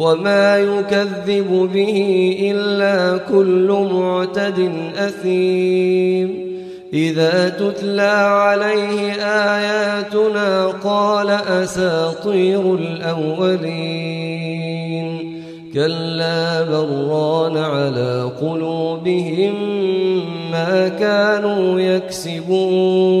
وما يكذب به إلا كل معتد أثيم. إذا تتلى عليه آياتنا قال أساطير الأولين. كلا بران على قلوبهم ما كانوا يكسبون.